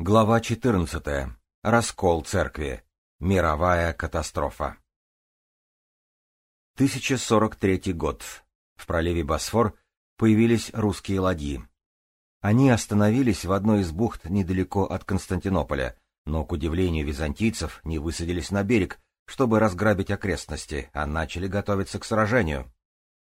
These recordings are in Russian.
Глава 14. Раскол церкви. Мировая катастрофа. 1043 год. В проливе Босфор появились русские ладьи. Они остановились в одной из бухт недалеко от Константинополя, но, к удивлению византийцев, не высадились на берег, чтобы разграбить окрестности, а начали готовиться к сражению.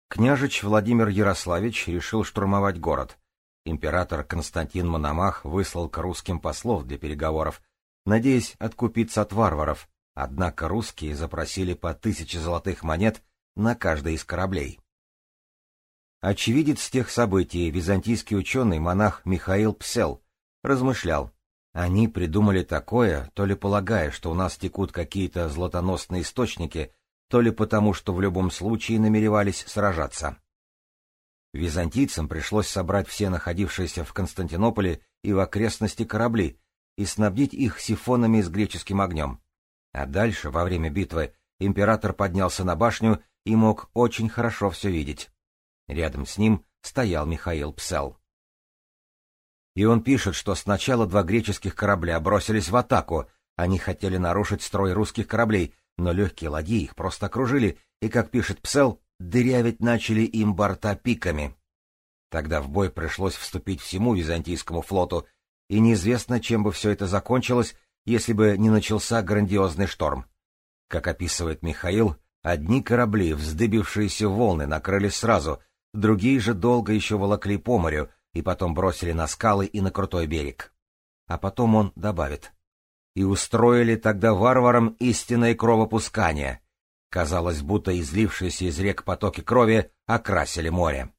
Княжич Владимир Ярославич решил штурмовать город — Император Константин Мономах выслал к русским послов для переговоров, надеясь откупиться от варваров, однако русские запросили по тысяче золотых монет на каждый из кораблей. Очевидец тех событий, византийский ученый, монах Михаил Псел, размышлял, они придумали такое, то ли полагая, что у нас текут какие-то златоносные источники, то ли потому, что в любом случае намеревались сражаться. Византийцам пришлось собрать все находившиеся в Константинополе и в окрестности корабли и снабдить их сифонами с греческим огнем. А дальше, во время битвы, император поднялся на башню и мог очень хорошо все видеть. Рядом с ним стоял Михаил Псел. И он пишет, что сначала два греческих корабля бросились в атаку, они хотели нарушить строй русских кораблей, но легкие ладьи их просто окружили, и, как пишет Псел, дырявить начали им борта пиками. Тогда в бой пришлось вступить всему византийскому флоту, и неизвестно, чем бы все это закончилось, если бы не начался грандиозный шторм. Как описывает Михаил, одни корабли, вздыбившиеся волны, накрылись сразу, другие же долго еще волокли по морю и потом бросили на скалы и на крутой берег. А потом он добавит. И устроили тогда варварам истинное кровопускание — Казалось, будто излившиеся из рек потоки крови окрасили море.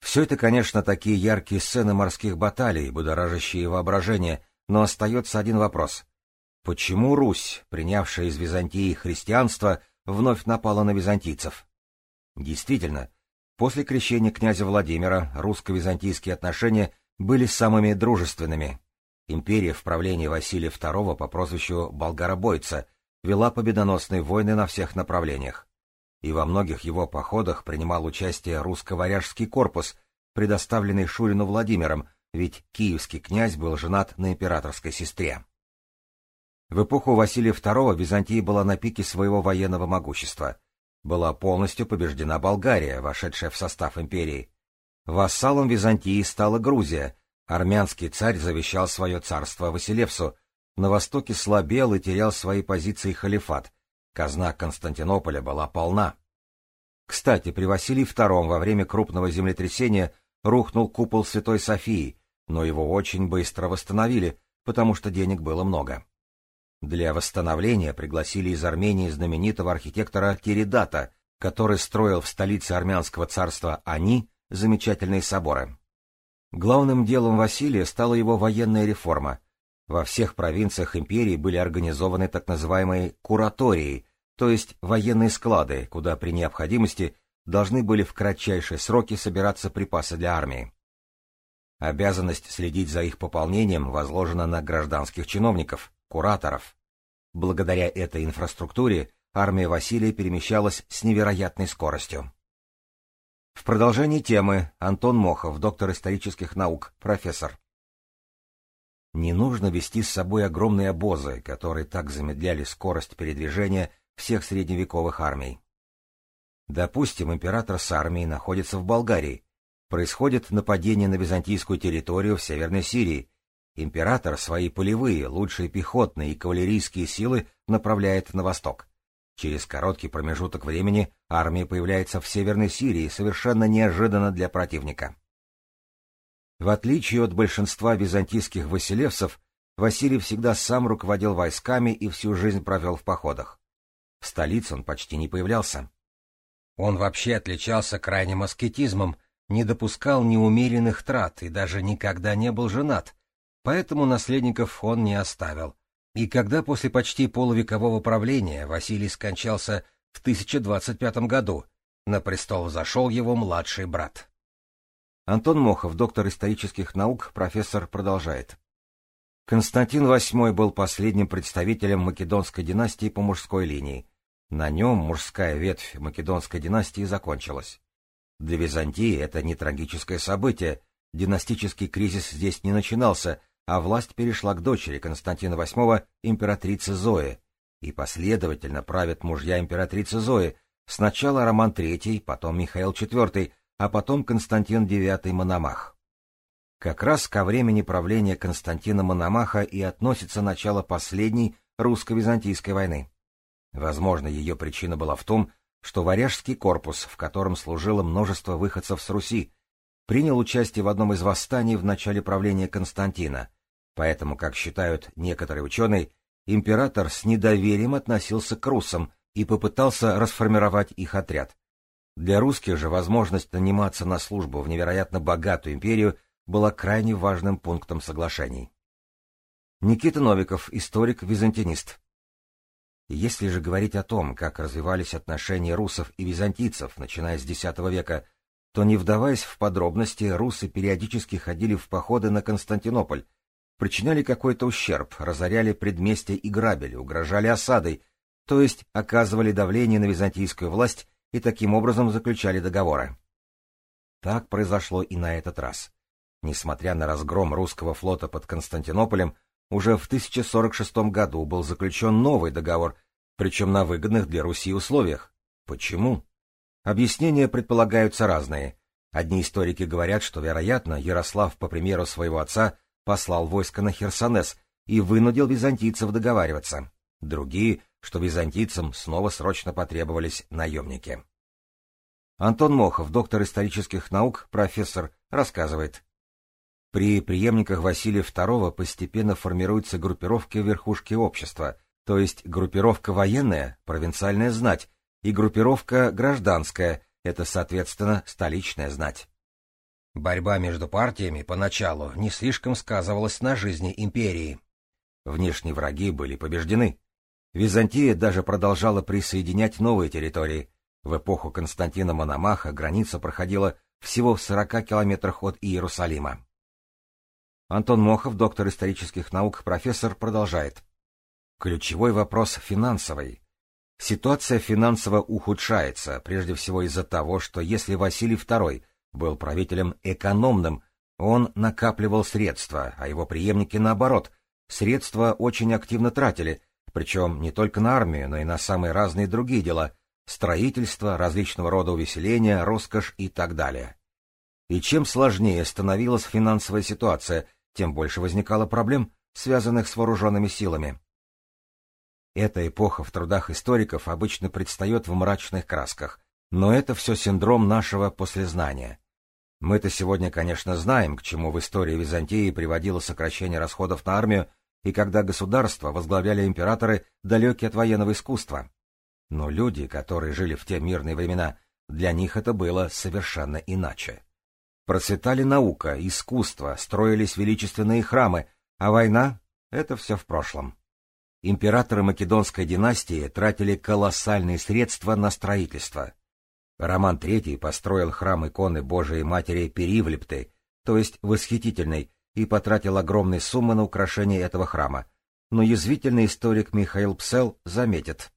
Все это, конечно, такие яркие сцены морских баталий, будоражащие воображение, но остается один вопрос. Почему Русь, принявшая из Византии христианство, вновь напала на византийцев? Действительно, после крещения князя Владимира русско-византийские отношения были самыми дружественными. Империя в правлении Василия II по прозвищу Болгаробойца вела победоносные войны на всех направлениях. И во многих его походах принимал участие русско-варяжский корпус, предоставленный Шурину Владимиром, ведь киевский князь был женат на императорской сестре. В эпоху Василия II Византия была на пике своего военного могущества. Была полностью побеждена Болгария, вошедшая в состав империи. Вассалом Византии стала Грузия. Армянский царь завещал свое царство Василевсу, на востоке слабел и терял свои позиции халифат. Казна Константинополя была полна. Кстати, при Василии II во время крупного землетрясения рухнул купол Святой Софии, но его очень быстро восстановили, потому что денег было много. Для восстановления пригласили из Армении знаменитого архитектора Киридата, который строил в столице армянского царства Ани замечательные соборы. Главным делом Василия стала его военная реформа — во всех провинциях империи были организованы так называемые куратории, то есть военные склады, куда при необходимости должны были в кратчайшие сроки собираться припасы для армии. Обязанность следить за их пополнением возложена на гражданских чиновников, кураторов. Благодаря этой инфраструктуре армия Василия перемещалась с невероятной скоростью. В продолжении темы Антон Мохов, доктор исторических наук, профессор. Не нужно вести с собой огромные обозы, которые так замедляли скорость передвижения всех средневековых армий. Допустим, император с армией находится в Болгарии. Происходит нападение на византийскую территорию в Северной Сирии. Император свои полевые, лучшие пехотные и кавалерийские силы направляет на восток. Через короткий промежуток времени армия появляется в Северной Сирии совершенно неожиданно для противника. В отличие от большинства византийских василевцев, Василий всегда сам руководил войсками и всю жизнь провел в походах. В столице он почти не появлялся. Он вообще отличался крайним аскетизмом, не допускал неумеренных трат и даже никогда не был женат, поэтому наследников он не оставил. И когда после почти полувекового правления Василий скончался в 1025 году, на престол взошел его младший брат. Антон Мохов, доктор исторических наук, профессор, продолжает. Константин VIII был последним представителем македонской династии по мужской линии. На нем мужская ветвь македонской династии закончилась. Для Византии это не трагическое событие, династический кризис здесь не начинался, а власть перешла к дочери Константина VIII, императрице Зои, и последовательно правят мужья императрицы Зои, сначала Роман III, потом Михаил IV, а потом Константин IX Мономах. Как раз ко времени правления Константина Мономаха и относится начало последней русско-византийской войны. Возможно, ее причина была в том, что Варяжский корпус, в котором служило множество выходцев с Руси, принял участие в одном из восстаний в начале правления Константина, поэтому, как считают некоторые ученые, император с недоверием относился к руссам и попытался расформировать их отряд. Для русских же возможность наниматься на службу в невероятно богатую империю была крайне важным пунктом соглашений. Никита Новиков, историк-византинист. Если же говорить о том, как развивались отношения русов и византийцев, начиная с X века, то, не вдаваясь в подробности, русы периодически ходили в походы на Константинополь, причиняли какой-то ущерб, разоряли предместья и грабили, угрожали осадой, то есть оказывали давление на византийскую власть и таким образом заключали договоры. Так произошло и на этот раз. Несмотря на разгром русского флота под Константинополем, уже в 1046 году был заключен новый договор, причем на выгодных для Руси условиях. Почему? Объяснения предполагаются разные. Одни историки говорят, что, вероятно, Ярослав, по примеру своего отца, послал войско на Херсонес и вынудил византийцев договариваться. Другие, что византийцам снова срочно потребовались наемники. Антон Мохов, доктор исторических наук, профессор, рассказывает. При преемниках Василия II постепенно формируются группировки верхушки общества, то есть группировка военная, провинциальная знать, и группировка гражданская, это, соответственно, столичная знать. Борьба между партиями поначалу не слишком сказывалась на жизни империи. Внешние враги были побеждены. Византия даже продолжала присоединять новые территории. В эпоху Константина Мономаха граница проходила всего в 40 километрах от Иерусалима. Антон Мохов, доктор исторических наук, профессор, продолжает. Ключевой вопрос финансовый. Ситуация финансово ухудшается, прежде всего из-за того, что если Василий II был правителем экономным, он накапливал средства, а его преемники, наоборот, средства очень активно тратили, причем не только на армию, но и на самые разные другие дела — строительство, различного рода увеселения, роскошь и так далее. И чем сложнее становилась финансовая ситуация — тем больше возникало проблем, связанных с вооруженными силами. Эта эпоха в трудах историков обычно предстает в мрачных красках, но это все синдром нашего послезнания. Мы-то сегодня, конечно, знаем, к чему в истории Византии приводило сокращение расходов на армию и когда государство возглавляли императоры, далекие от военного искусства. Но люди, которые жили в те мирные времена, для них это было совершенно иначе. Процветали наука, искусство, строились величественные храмы, а война — это все в прошлом. Императоры Македонской династии тратили колоссальные средства на строительство. Роман III построил храм иконы Божией Матери Перивлепты, то есть восхитительной, и потратил огромные суммы на украшение этого храма. Но язвительный историк Михаил Псел заметит.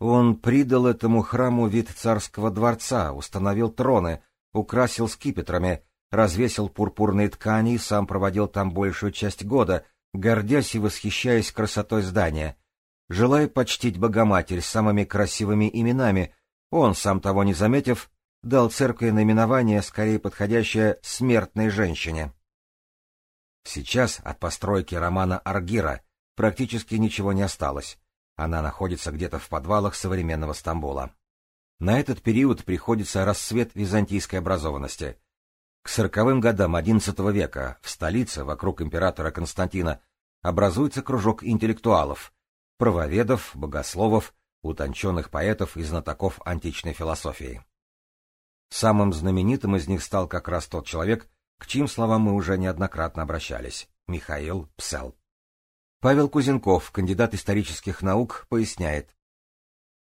Он придал этому храму вид царского дворца, установил троны, украсил скипетрами, развесил пурпурные ткани и сам проводил там большую часть года, гордясь и восхищаясь красотой здания. Желая почтить Богоматерь самыми красивыми именами, он, сам того не заметив, дал церкви наименование, скорее подходящее смертной женщине. Сейчас от постройки романа Аргира практически ничего не осталось. Она находится где-то в подвалах современного Стамбула. На этот период приходится расцвет византийской образованности. К сороковым годам XI века в столице, вокруг императора Константина, образуется кружок интеллектуалов, правоведов, богословов, утонченных поэтов и знатоков античной философии. Самым знаменитым из них стал как раз тот человек, к чьим словам мы уже неоднократно обращались — Михаил Псел. Павел Кузенков, кандидат исторических наук, поясняет,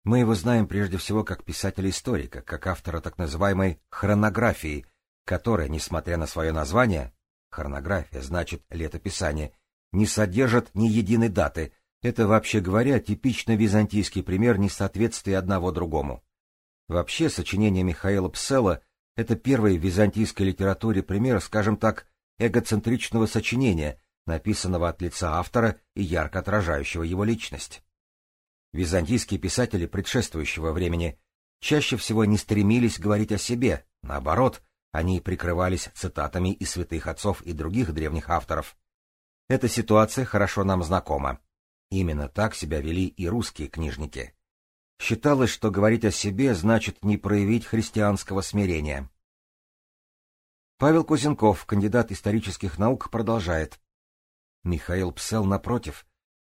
мы его знаем прежде всего как писателя-историка, как автора так называемой хронографии, которая, несмотря на свое название, хронография значит летописание, не содержит ни единой даты. Это, вообще говоря, типично византийский пример несоответствия одного другому. Вообще, сочинение Михаила Псела — это первый в византийской литературе пример, скажем так, эгоцентричного сочинения, написанного от лица автора и ярко отражающего его личность. Византийские писатели предшествующего времени чаще всего не стремились говорить о себе, наоборот, они прикрывались цитатами из святых отцов и других древних авторов. Эта ситуация хорошо нам знакома. Именно так себя вели и русские книжники. Считалось, что говорить о себе значит не проявить христианского смирения. Павел Кузенков, кандидат исторических наук, продолжает. Михаил Псел, напротив,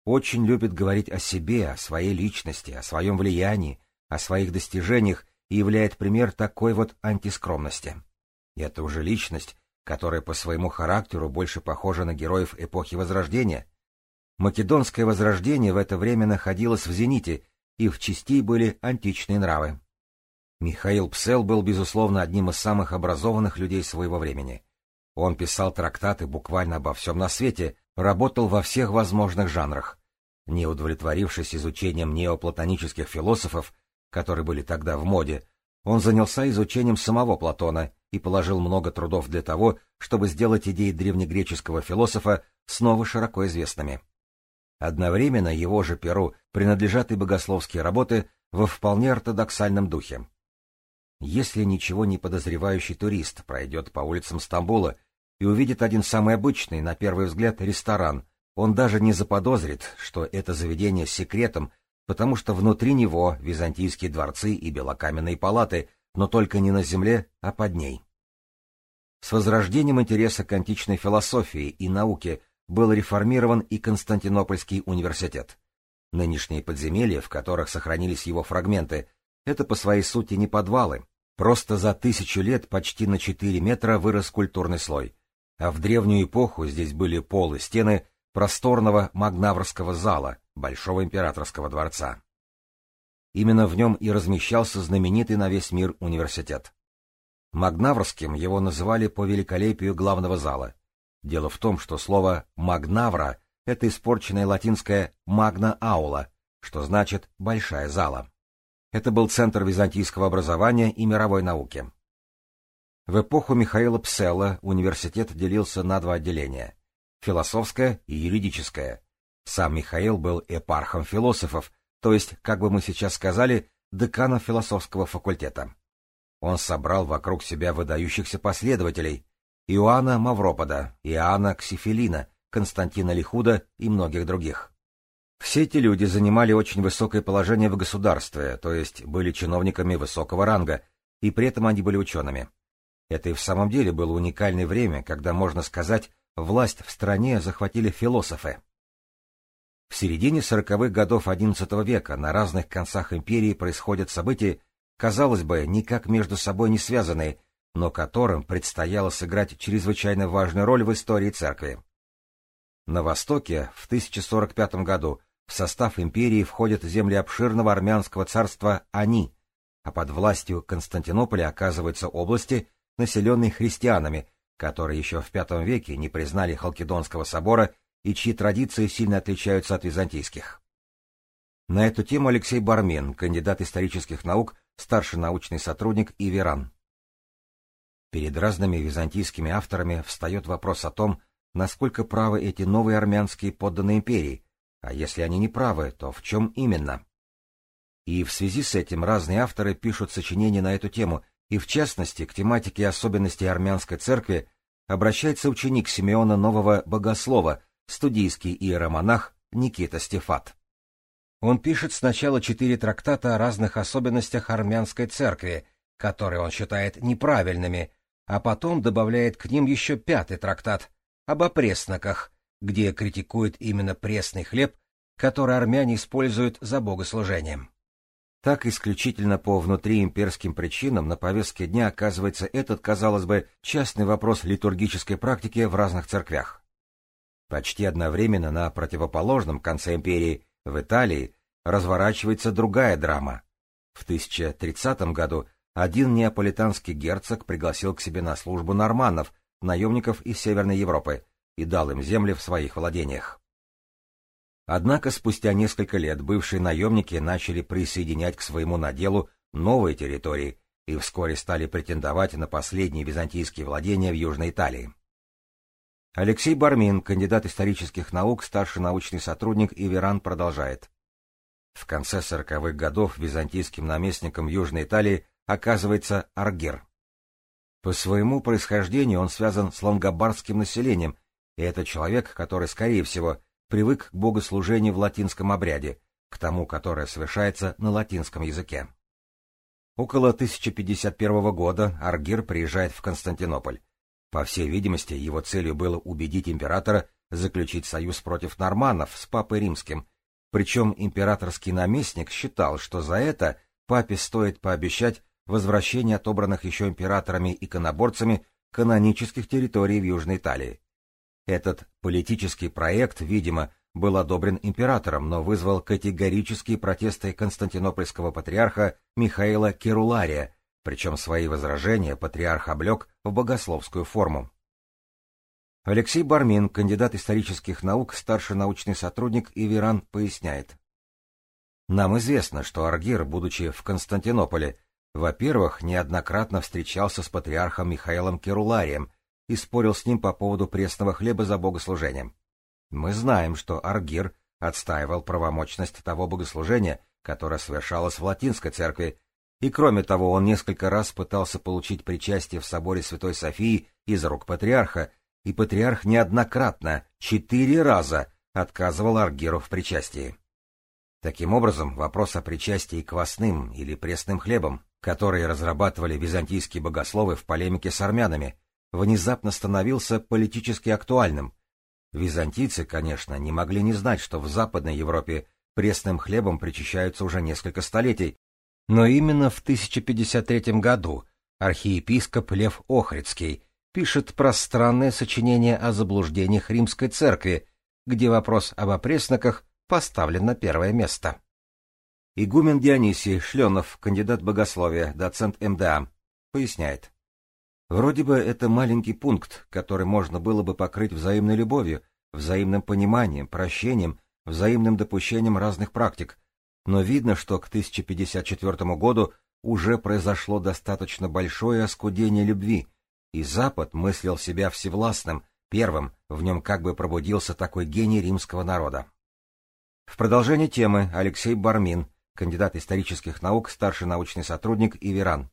очень любит говорить о себе, о своей личности, о своем влиянии, о своих достижениях и являет пример такой вот антискромности. И это уже личность, которая по своему характеру больше похожа на героев эпохи Возрождения. Македонское Возрождение в это время находилось в зените и в части были античные нравы. Михаил Псел был, безусловно, одним из самых образованных людей своего времени. Он писал трактаты буквально обо всем на свете, работал во всех возможных жанрах. Не удовлетворившись изучением неоплатонических философов, которые были тогда в моде, он занялся изучением самого Платона и положил много трудов для того, чтобы сделать идеи древнегреческого философа снова широко известными. Одновременно его же перу принадлежат и богословские работы во вполне ортодоксальном духе. Если ничего не подозревающий турист пройдет по улицам Стамбула и увидит один самый обычный, на первый взгляд, ресторан, он даже не заподозрит, что это заведение с секретом, потому что внутри него византийские дворцы и белокаменные палаты, но только не на земле, а под ней. С возрождением интереса к античной философии и науке – был реформирован и Константинопольский университет. Нынешние подземелья, в которых сохранились его фрагменты, это по своей сути не подвалы. Просто за тысячу лет почти на 4 метра вырос культурный слой. А в древнюю эпоху здесь были полы стены просторного Магнаврского зала, Большого императорского дворца. Именно в нем и размещался знаменитый на весь мир университет. Магнаврским его называли по великолепию главного зала, Дело в том, что слово «магнавра» — это испорченное латинское «магна аула», что значит «большая зала». Это был центр византийского образования и мировой науки. В эпоху Михаила Пселла университет делился на два отделения — философское и юридическое. Сам Михаил был эпархом философов, то есть, как бы мы сейчас сказали, деканом философского факультета. Он собрал вокруг себя выдающихся последователей, Иоанна Мавропода, Иоанна Ксифилина, Константина Лихуда и многих других. Все эти люди занимали очень высокое положение в государстве, то есть были чиновниками высокого ранга, и при этом они были учеными. Это и в самом деле было уникальное время, когда, можно сказать, власть в стране захватили философы. В середине сороковых годов XI века на разных концах империи происходят события, казалось бы, никак между собой не связанные, но которым предстояло сыграть чрезвычайно важную роль в истории церкви. На востоке в 1045 году в состав империи входят земли обширного армянского царства Ани, а под властью Константинополя оказываются области, населенные христианами, которые еще в V веке не признали Халкидонского собора и чьи традиции сильно отличаются от византийских. На эту тему Алексей Бармен, кандидат исторических наук, старший научный сотрудник Иверан. Перед разными византийскими авторами встает вопрос о том, насколько правы эти новые армянские подданные империи, а если они не правы, то в чем именно? И в связи с этим разные авторы пишут сочинения на эту тему, и в частности к тематике особенностей армянской церкви обращается ученик Симеона Нового Богослова, студийский иеромонах Никита Стефат. Он пишет сначала четыре трактата о разных особенностях армянской церкви, которые он считает неправильными, а потом добавляет к ним еще пятый трактат об опресноках, где критикует именно пресный хлеб, который армяне используют за богослужением. Так исключительно по внутриимперским причинам на повестке дня оказывается этот, казалось бы, частный вопрос литургической практики в разных церквях. Почти одновременно на противоположном конце империи, в Италии, разворачивается другая драма. В 1030 году один неаполитанский герцог пригласил к себе на службу норманнов, наемников из Северной Европы, и дал им земли в своих владениях. Однако спустя несколько лет бывшие наемники начали присоединять к своему наделу новые территории и вскоре стали претендовать на последние византийские владения в Южной Италии. Алексей Бармин, кандидат исторических наук, старший научный сотрудник Иверан, продолжает. В конце сороковых годов византийским наместником Южной Италии оказывается Аргир. По своему происхождению он связан с лангобардским населением, и это человек, который, скорее всего, привык к богослужению в латинском обряде, к тому, которое совершается на латинском языке. Около 1051 года Аргир приезжает в Константинополь. По всей видимости, его целью было убедить императора заключить союз против норманнов с папой римским, причем императорский наместник считал, что за это папе стоит пообещать возвращение отобранных еще императорами и иконоборцами канонических территорий в Южной Италии. Этот политический проект, видимо, был одобрен императором, но вызвал категорические протесты константинопольского патриарха Михаила Керулария, причем свои возражения патриарх облег в богословскую форму. Алексей Бармин, кандидат исторических наук, старший научный сотрудник Иверан, поясняет. Нам известно, что Аргир, будучи в Константинополе, во-первых, неоднократно встречался с патриархом Михаилом Керуларием и спорил с ним по поводу пресного хлеба за богослужением. Мы знаем, что Аргир отстаивал правомочность того богослужения, которое совершалось в латинской церкви, и кроме того, он несколько раз пытался получить причастие в соборе Святой Софии из рук патриарха, и патриарх неоднократно, четыре раза, отказывал Аргиру в причастии. Таким образом, вопрос о причастии квасным или пресным хлебом, который разрабатывали византийские богословы в полемике с армянами, внезапно становился политически актуальным. Византийцы, конечно, не могли не знать, что в Западной Европе пресным хлебом причащаются уже несколько столетий, но именно в 1053 году архиепископ Лев Охридский пишет пространное сочинение о заблуждениях римской церкви, где вопрос об опресноках поставлен на первое место. Игумен Дионисий Шленов, кандидат богословия, доцент МДА, поясняет. Вроде бы это маленький пункт, который можно было бы покрыть взаимной любовью, взаимным пониманием, прощением, взаимным допущением разных практик, но видно, что к 1054 году уже произошло достаточно большое оскудение любви, и Запад мыслил себя всевластным, первым, в нем как бы пробудился такой гений римского народа. В продолжение темы Алексей Бармин, кандидат исторических наук, старший научный сотрудник Иверан.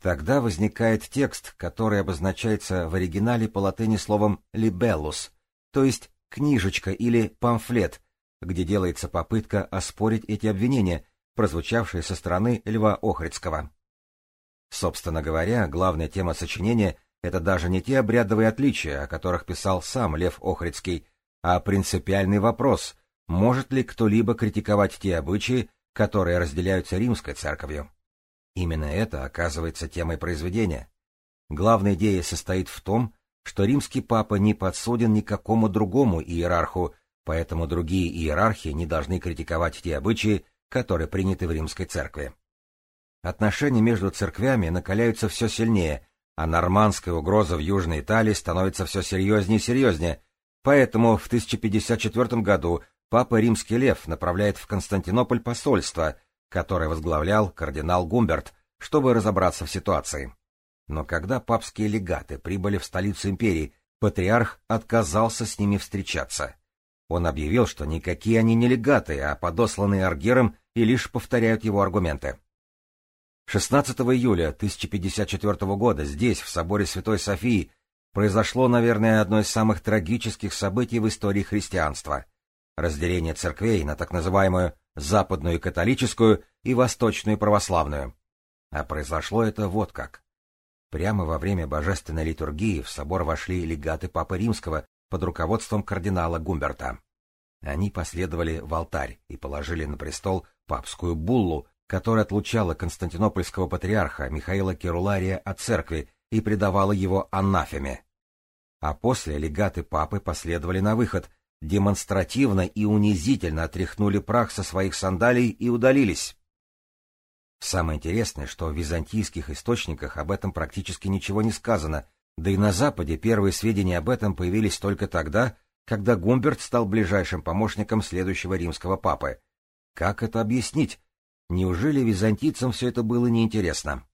Тогда возникает текст, который обозначается в оригинале по латыни словом «libellus», то есть книжечка или памфлет, где делается попытка оспорить эти обвинения, прозвучавшие со стороны Льва Охридского. Собственно говоря, главная тема сочинения — это даже не те обрядовые отличия, о которых писал сам Лев Охридский, а принципиальный вопрос, может ли кто-либо критиковать те обычаи, которые разделяются римской церковью. Именно это оказывается темой произведения. Главная идея состоит в том, что римский папа не подсуден никакому другому иерарху, поэтому другие иерархи не должны критиковать те обычаи, которые приняты в римской церкви. Отношения между церквями накаляются все сильнее, а нормандская угроза в Южной Италии становится все серьезнее и серьезнее, поэтому в 1054 году Папа Римский Лев направляет в Константинополь посольство, которое возглавлял кардинал Гумберт, чтобы разобраться в ситуации. Но когда папские легаты прибыли в столицу империи, патриарх отказался с ними встречаться. Он объявил, что никакие они не легаты, а подосланные Аргером и лишь повторяют его аргументы. 16 июля 1054 года здесь, в соборе Святой Софии, произошло, наверное, одно из самых трагических событий в истории христианства — разделение церквей на так называемую западную католическую и восточную православную. А произошло это вот как. Прямо во время божественной литургии в собор вошли легаты Папы Римского под руководством кардинала Гумберта. Они последовали в алтарь и положили на престол папскую буллу, которая отлучала константинопольского патриарха Михаила Керулария от церкви и предавала его анафеме. А после легаты папы последовали на выход, демонстративно и унизительно отряхнули прах со своих сандалий и удалились. Самое интересное, что в византийских источниках об этом практически ничего не сказано, да и на Западе первые сведения об этом появились только тогда, когда Гумберт стал ближайшим помощником следующего римского папы. Как это объяснить? Неужели византийцам все это было неинтересно?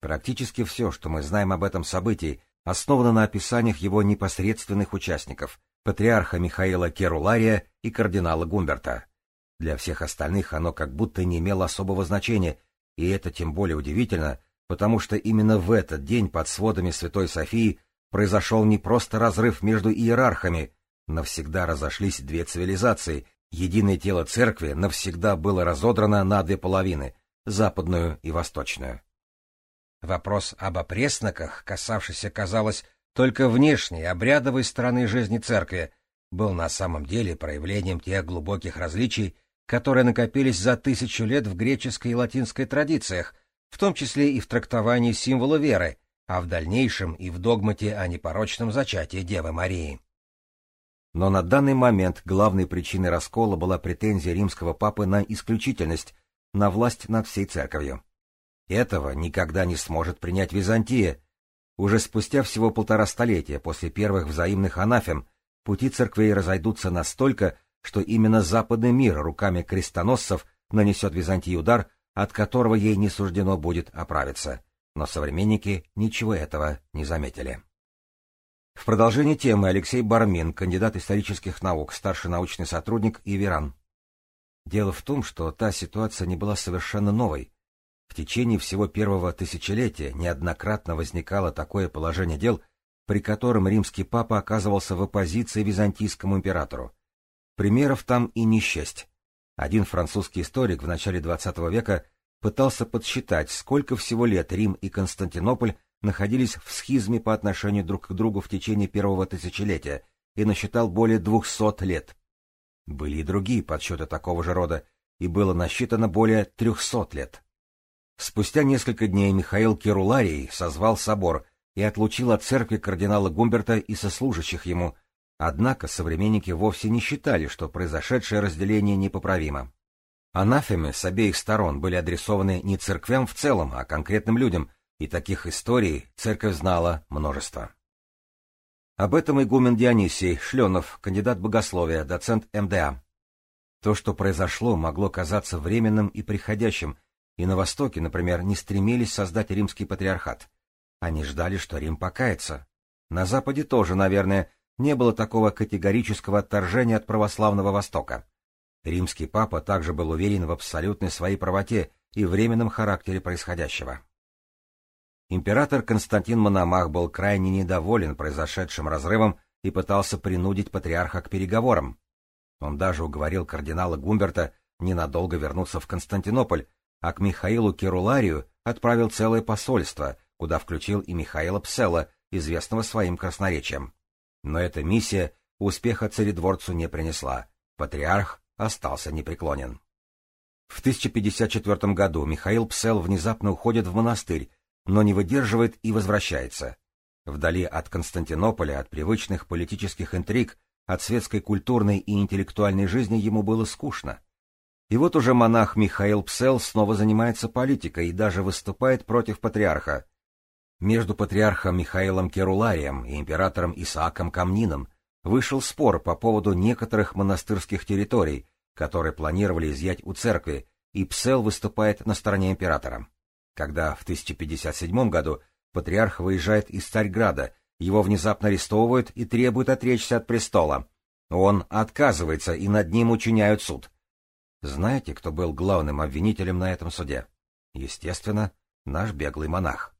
Практически все, что мы знаем об этом событии, основано на описаниях его непосредственных участников — патриарха Михаила Керулария и кардинала Гумберта. Для всех остальных оно как будто не имело особого значения, и это тем более удивительно, потому что именно в этот день под сводами Святой Софии произошел не просто разрыв между иерархами, навсегда разошлись две цивилизации, единое тело церкви навсегда было разодрано на две половины — западную и восточную. Вопрос об опресноках, касавшийся, казалось, только внешней, обрядовой стороны жизни церкви, был на самом деле проявлением тех глубоких различий, которые накопились за тысячу лет в греческой и латинской традициях, в том числе и в трактовании символа веры, а в дальнейшем и в догмате о непорочном зачатии Девы Марии. Но на данный момент главной причиной раскола была претензия римского папы на исключительность, на власть над всей церковью. Этого никогда не сможет принять Византия. Уже спустя всего полтора столетия после первых взаимных анафем пути церквей разойдутся настолько, что именно западный мир руками крестоносцев нанесет Византии удар, от которого ей не суждено будет оправиться. Но современники ничего этого не заметили. В продолжении темы Алексей Бармин, кандидат исторических наук, старший научный сотрудник и. Дело в том, что та ситуация не была совершенно новой. В течение всего первого тысячелетия неоднократно возникало такое положение дел, при котором римский папа оказывался в оппозиции византийскому императору. Примеров там и не. Один французский историк в начале XX века пытался подсчитать, сколько всего лет Рим и Константинополь находились в схизме по отношению друг к другу в течение первого тысячелетия и насчитал более двухсот лет. Были и другие подсчеты такого же рода, и было насчитано более трехсот лет. Спустя несколько дней Михаил Керуларий созвал собор и отлучил от церкви кардинала Гумберта и сослужащих ему, однако современники вовсе не считали, что произошедшее разделение непоправимо. Анафемы с обеих сторон были адресованы не церквям в целом, а конкретным людям — и таких историй церковь знала множество. Об этом игумен Дионисий Шленов, кандидат богословия, доцент МДА. То, что произошло, могло казаться временным и приходящим, и на Востоке, например, не стремились создать римский патриархат. Они ждали, что Рим покается. На Западе тоже, наверное, не было такого категорического отторжения от православного Востока. Римский папа также был уверен в абсолютной своей правоте и временном характере происходящего. Император Константин Мономах был крайне недоволен произошедшим разрывом и пытался принудить патриарха к переговорам. Он даже уговорил кардинала Гумберта ненадолго вернуться в Константинополь, а к Михаилу Керуларию отправил целое посольство, куда включил и Михаила Псела, известного своим красноречием. Но эта миссия успеха царедворцу не принесла, патриарх остался непреклонен. В 1054 году Михаил Псел внезапно уходит в монастырь, но не выдерживает и возвращается. Вдали от Константинополя, от привычных политических интриг, от светской культурной и интеллектуальной жизни ему было скучно. И вот уже монах Михаил Псел снова занимается политикой и даже выступает против патриарха. Между патриархом Михаилом Керуларием и императором Исааком Камнином вышел спор по поводу некоторых монастырских территорий, которые планировали изъять у церкви, и Псел выступает на стороне императора. Когда в 1057 году патриарх выезжает из Царьграда, его внезапно арестовывают и требуют отречься от престола. Он отказывается, и над ним учиняют суд. Знаете, кто был главным обвинителем на этом суде? Естественно, наш беглый монах.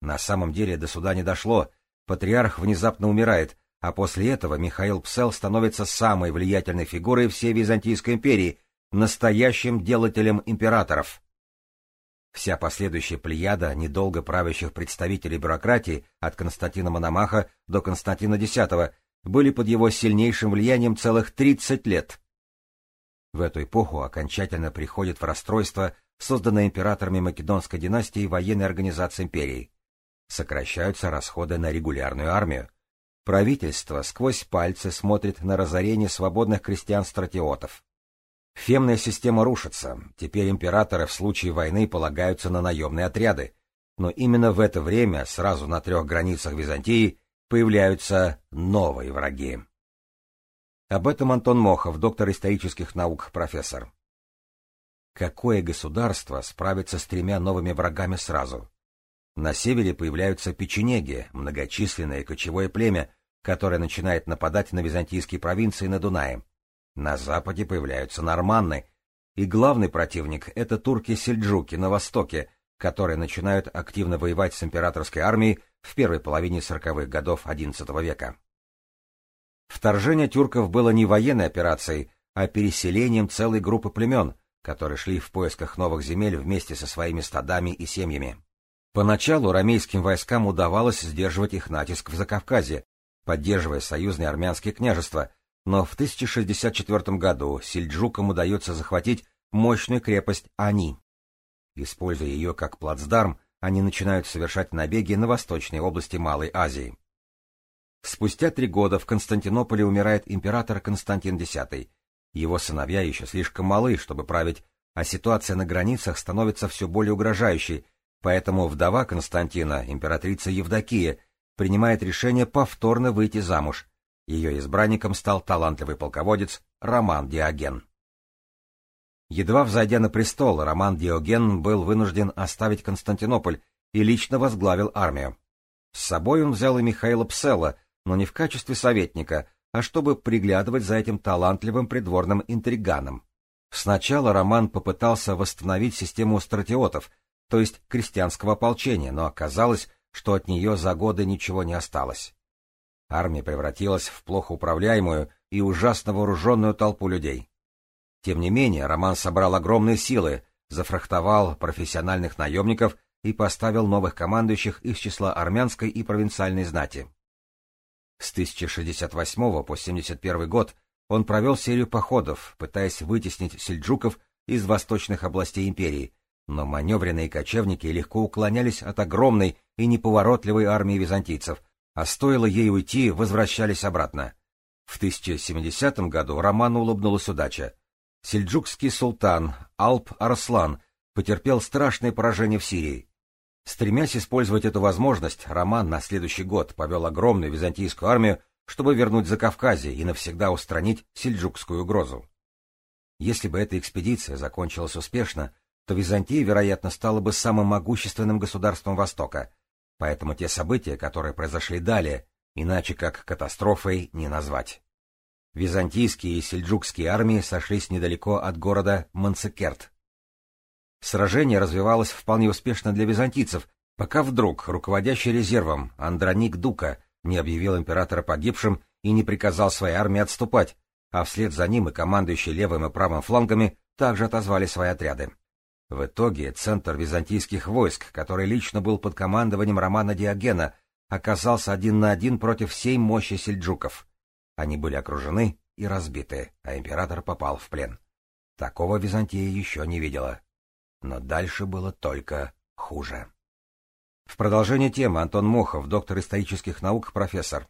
На самом деле до суда не дошло, патриарх внезапно умирает, а после этого Михаил Псел становится самой влиятельной фигурой всей Византийской империи, настоящим делателем императоров. Вся последующая плеяда недолго правящих представителей бюрократии от Константина Мономаха до Константина X были под его сильнейшим влиянием целых 30 лет. В эту эпоху окончательно приходит в расстройство созданная императорами Македонской династии военной организации империи. Сокращаются расходы на регулярную армию. Правительство сквозь пальцы смотрит на разорение свободных крестьян-стратиотов. Фемная система рушится, теперь императоры в случае войны полагаются на наемные отряды, но именно в это время сразу на трех границах Византии появляются новые враги. Об этом Антон Мохов, доктор исторических наук, профессор. Какое государство справится с тремя новыми врагами сразу? На севере появляются печенеги, многочисленное кочевое племя, которое начинает нападать на византийские провинции на Дунае. На западе появляются норманны, и главный противник — это турки-сельджуки на востоке, которые начинают активно воевать с императорской армией в первой половине сороковых годов XI века. Вторжение тюрков было не военной операцией, а переселением целой группы племен, которые шли в поисках новых земель вместе со своими стадами и семьями. Поначалу рамейским войскам удавалось сдерживать их натиск в Закавказье, поддерживая союзные армянские княжества, но в 1064 году сельджукам удается захватить мощную крепость Ани. Используя ее как плацдарм, они начинают совершать набеги на восточные области Малой Азии. Спустя три года в Константинополе умирает император Константин X. Его сыновья еще слишком малы, чтобы править, а ситуация на границах становится все более угрожающей, поэтому вдова Константина, императрица Евдокия, принимает решение повторно выйти замуж. Ее избранником стал талантливый полководец Роман Диоген. Едва взойдя на престол, Роман Диоген был вынужден оставить Константинополь и лично возглавил армию. С собой он взял и Михаила Псела, но не в качестве советника, а чтобы приглядывать за этим талантливым придворным интриганом. Сначала Роман попытался восстановить систему стратиотов, то есть крестьянского ополчения, но оказалось, что от нее за годы ничего не осталось. Армия превратилась в плохо управляемую и ужасно вооруженную толпу людей. Тем не менее, Роман собрал огромные силы, зафрахтовал профессиональных наемников и поставил новых командующих из числа армянской и провинциальной знати. С 1068 по 71 год он провел серию походов, пытаясь вытеснить сельджуков из восточных областей империи, но маневренные кочевники легко уклонялись от огромной и неповоротливой армии византийцев, а стоило ей уйти, возвращались обратно. В 1070 году Роману улыбнулась удача. Сельджукский султан Алп-Арслан потерпел страшное поражение в Сирии. Стремясь использовать эту возможность, Роман на следующий год повел огромную византийскую армию, чтобы вернуть Закавказье и навсегда устранить сельджукскую угрозу. Если бы эта экспедиция закончилась успешно, то Византия, вероятно, стала бы самым могущественным государством Востока, поэтому те события, которые произошли далее, иначе как катастрофой не назвать. Византийские и сельджукские армии сошлись недалеко от города Манцикерт. Сражение развивалось вполне успешно для византийцев, пока вдруг руководящий резервом Андроник Дука не объявил императора погибшим и не приказал своей армии отступать, а вслед за ним и командующие левым и правым флангами также отозвали свои отряды. В итоге центр византийских войск, который лично был под командованием Романа Диогена, оказался один на один против всей мощи сельджуков. Они были окружены и разбиты, а император попал в плен. Такого Византия еще не видела. Но дальше было только хуже. В продолжение темы Антон Мохов, доктор исторических наук, профессор.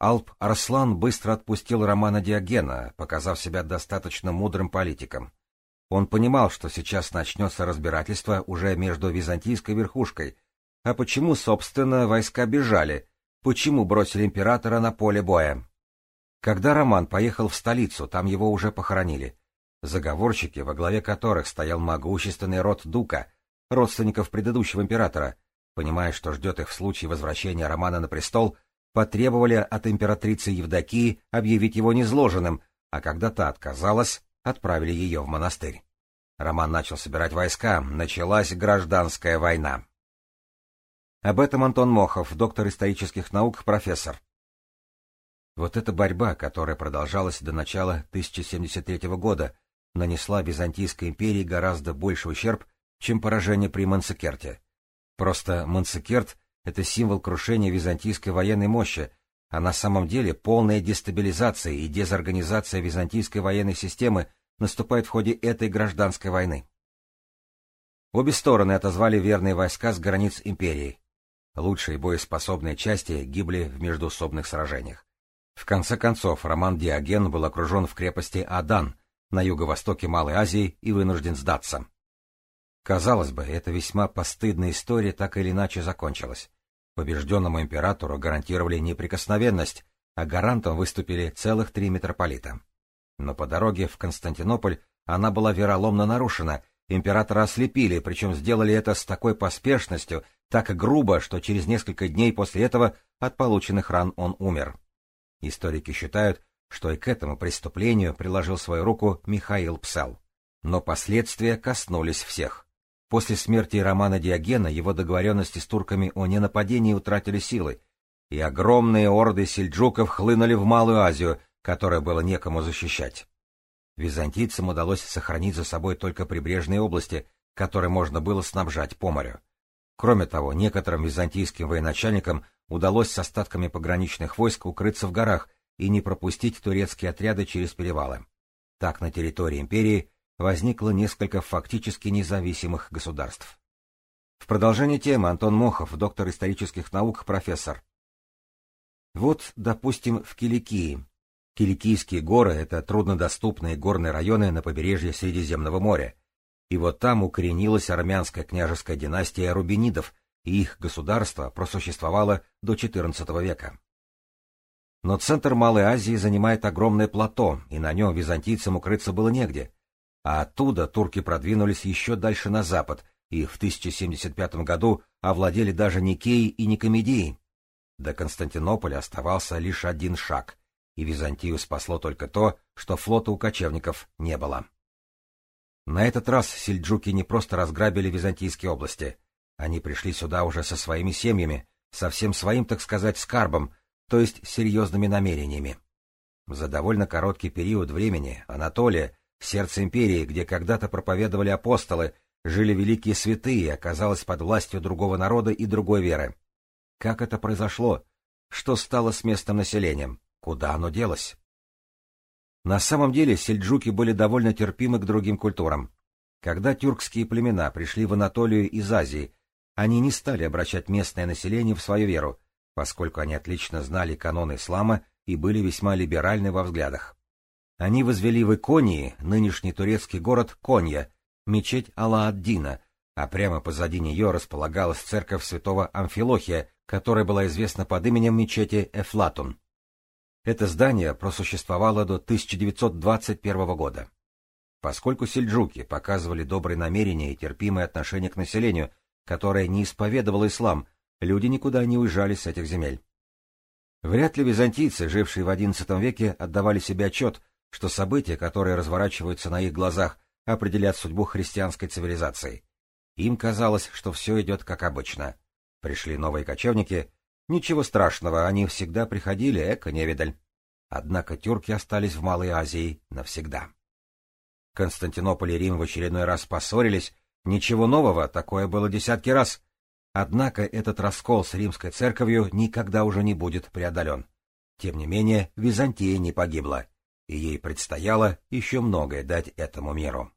Алп Арслан быстро отпустил Романа Диогена, показав себя достаточно мудрым политиком. Он понимал, что сейчас начнется разбирательство уже между византийской верхушкой. А почему, собственно, войска бежали, Почему бросили императора на поле боя? Когда Роман поехал в столицу, там его уже похоронили. Заговорщики, во главе которых стоял могущественный род Дука, родственников предыдущего императора, понимая, что ждет их в случае возвращения Романа на престол, потребовали от императрицы Евдокии объявить его незложенным, а когда та отказалась, отправили ее в монастырь. Роман начал собирать войска, началась гражданская война. Об этом Антон Мохов, доктор исторических наук, профессор. Вот эта борьба, которая продолжалась до начала 1073 года, нанесла Византийской империи гораздо больше ущерб, чем поражение при Мансекерте. Просто Мансекерт — это символ крушения византийской военной мощи, а на самом деле полная дестабилизация и дезорганизация византийской военной системы наступает в ходе этой гражданской войны. Обе стороны отозвали верные войска с границ империи. Лучшие боеспособные части гибли в междуусобных сражениях. В конце концов, Роман Диоген был окружен в крепости Адан на юго-востоке Малой Азии и вынужден сдаться. Казалось бы, эта весьма постыдная история так или иначе закончилась. Побежденному императору гарантировали неприкосновенность, а гарантом выступили целых три митрополита. Но по дороге в Константинополь она была вероломно нарушена, императора ослепили, причем сделали это с такой поспешностью, так грубо, что через несколько дней после этого от полученных ран он умер. Историки считают, что и к этому преступлению приложил свою руку Михаил Псел. Но последствия коснулись всех. После смерти Романа Диогена его договоренности с турками о ненападении утратили силы, и огромные орды сельджуков хлынули в Малую Азию, которую было некому защищать. Византийцам удалось сохранить за собой только прибрежные области, которые можно было снабжать по морю. Кроме того, некоторым византийским военачальникам удалось с остатками пограничных войск укрыться в горах и не пропустить турецкие отряды через перевалы. Так на территории империи возникло несколько фактически независимых государств. В продолжение темы Антон Мохов, доктор исторических наук, профессор. Вот, допустим, в Киликии. Киликийские горы — это труднодоступные горные районы на побережье Средиземного моря. И вот там укоренилась армянская княжеская династия рубинидов, и их государство просуществовало до XIV века. Но центр Малой Азии занимает огромное плато, и на нем византийцам укрыться было негде. А оттуда турки продвинулись еще дальше на запад, и в 1075 году овладели даже Никеей и Никомедией. До Константинополя оставался лишь один шаг, и Византию спасло только то, что флота у кочевников не было. На этот раз сельджуки не просто разграбили византийские области. Они пришли сюда уже со своими семьями, со всем своим, так сказать, скарбом, то есть серьезными намерениями. За довольно короткий период времени Анатолия, сердце империи, где когда-то проповедовали апостолы, жили великие святые, оказалась под властью другого народа и другой веры. Как это произошло? Что стало с местным населением? Куда оно делось? На самом деле сельджуки были довольно терпимы к другим культурам. Когда тюркские племена пришли в Анатолию из Азии, они не стали обращать местное население в свою веру, поскольку они отлично знали канон ислама и были весьма либеральны во взглядах. Они возвели в Иконии, нынешний турецкий город Конья, мечеть Алла-ад-Дина, а прямо позади нее располагалась церковь святого Амфилохия, которая была известна под именем мечети Эфлатун. Это здание просуществовало до 1921 года. Поскольку сельджуки показывали добрые намерения и терпимое отношение к населению, которое не исповедовало ислам, люди никуда не уезжали с этих земель. Вряд ли византийцы, жившие в XI веке, отдавали себе отчет, что события, которые разворачиваются на их глазах, определят судьбу христианской цивилизации. Им казалось, что все идет как обычно. Пришли новые кочевники, Ничего страшного, они всегда приходили, эко-невидаль. Однако тюрки остались в Малой Азии навсегда. Константинополь и Рим в очередной раз поссорились. Ничего нового, такое было десятки раз. Однако этот раскол с римской церковью никогда уже не будет преодолен. Тем не менее, Византия не погибла, и ей предстояло еще многое дать этому миру.